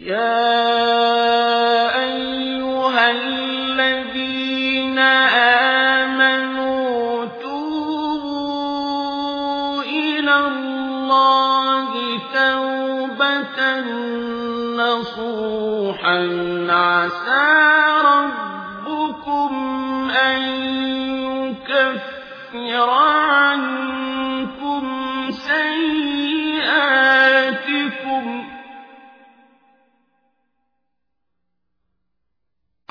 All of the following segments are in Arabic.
يَا أَيُّهَا الَّذِينَ آمَنُوا تُوبُوا إِلَى اللَّهِ تَوْبَةً نَّصُوحًا عَسَىٰ رَبُّكُمْ أَن يُكَفِّرَ عَنكُمْ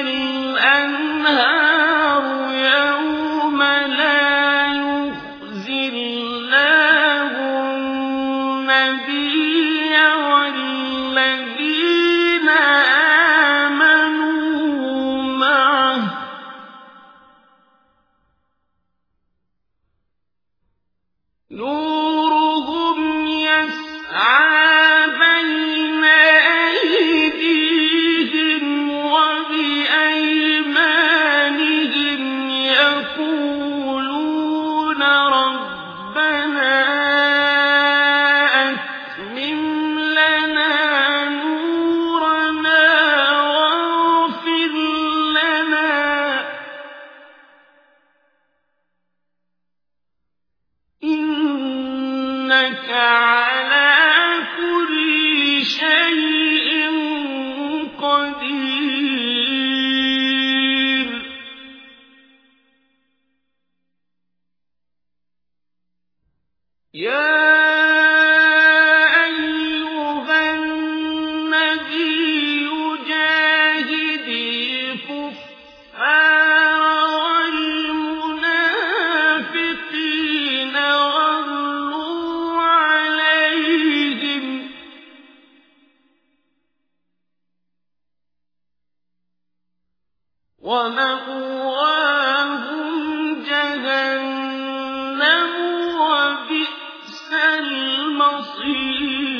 الْأَنْهَارُ إِنَّكَ عَلَىٰ كُلِّ شَيْءٍ قَدِيرٌ يَا وَمَأْوَاهُمْ جَهَنَّمُ ۖ وَبِئْسَ الْمَصِيرُ.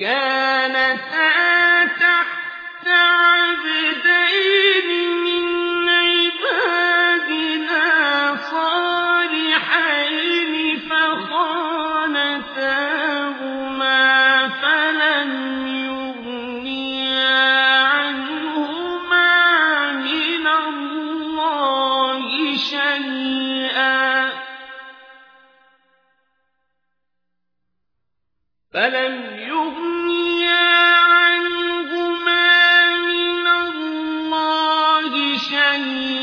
عِبَادِنَا شَيْئًا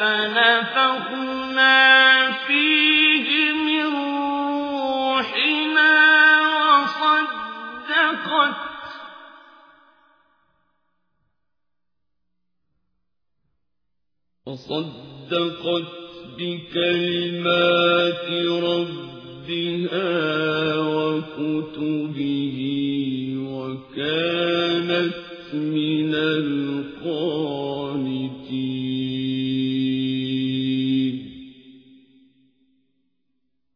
فنفخنا فيه من روحنا وصدقت. وصدقت بكلمات ربها وكتبه.